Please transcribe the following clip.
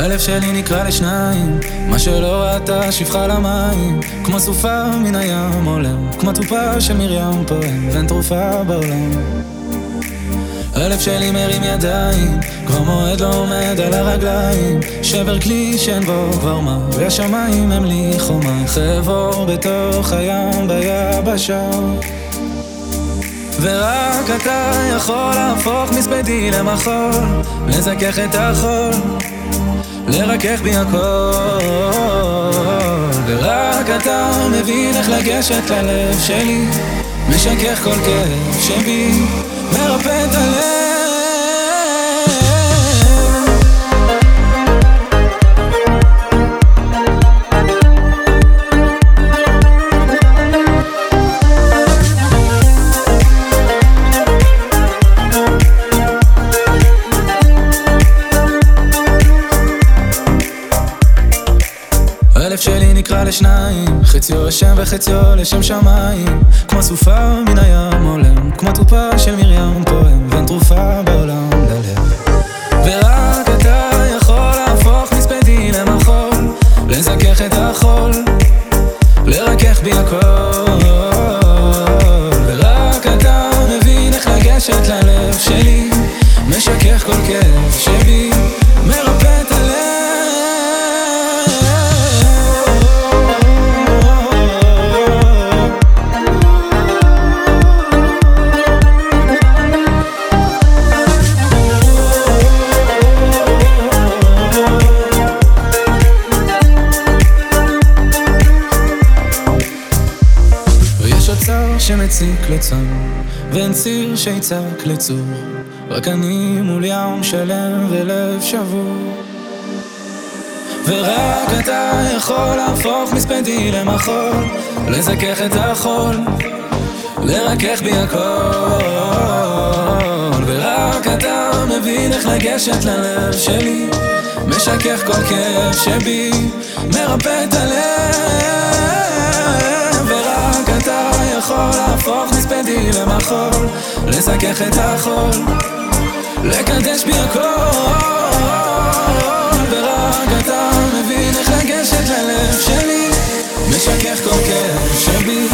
הלב שלי נקרע לשניים, מה שלא ראתה שפחה למים, כמו סופה מן הים עולם, כמו תופה מרים פועם, ואין תרופה בעולם. הלב שלי מרים ידיים, כבר מועד לא עומד על הרגליים, שבר כלי שאין בו כבר מה, והשמיים הם לי חומה, חבור בתוך הים ביבשה. ורק אתה יכול להפוך מספדי למחול, לזכך את החול. לרכך בי הכל ורק אתה מבין איך לגשת ללב שלי משכך כל כאב שבי מרפא את הלב שלי נקרע לשניים, חציו השם וחציו לשם שמיים. כמו סופה מן הים עולם, כמו תופה של מרים. פועם ואין תרופה בעולם ללב. ורק אתה יכול להפוך מספדי למחול. לזכך את החול, לרכך בי הכל. ורק אתה מבין איך לגשת ללב שלי. משכך כל כאב שבי מרפא שמציק לצאן, ואין ציר שיצעק לצור, רק אני מול ים שלם ולב שבור. ורק אתה יכול להפוך מספדי למחול, לזכך את החול, לרכך בי הכל. ורק אתה מבין איך לגשת ללב שלי, משכך כל כאב שבי, מרפא את הלב. מספדי למחול, לזכך את החול, לקדש בי הכל. ורק אתה מבין איך לגשת ללב שלי, משכך כל כאב שבי.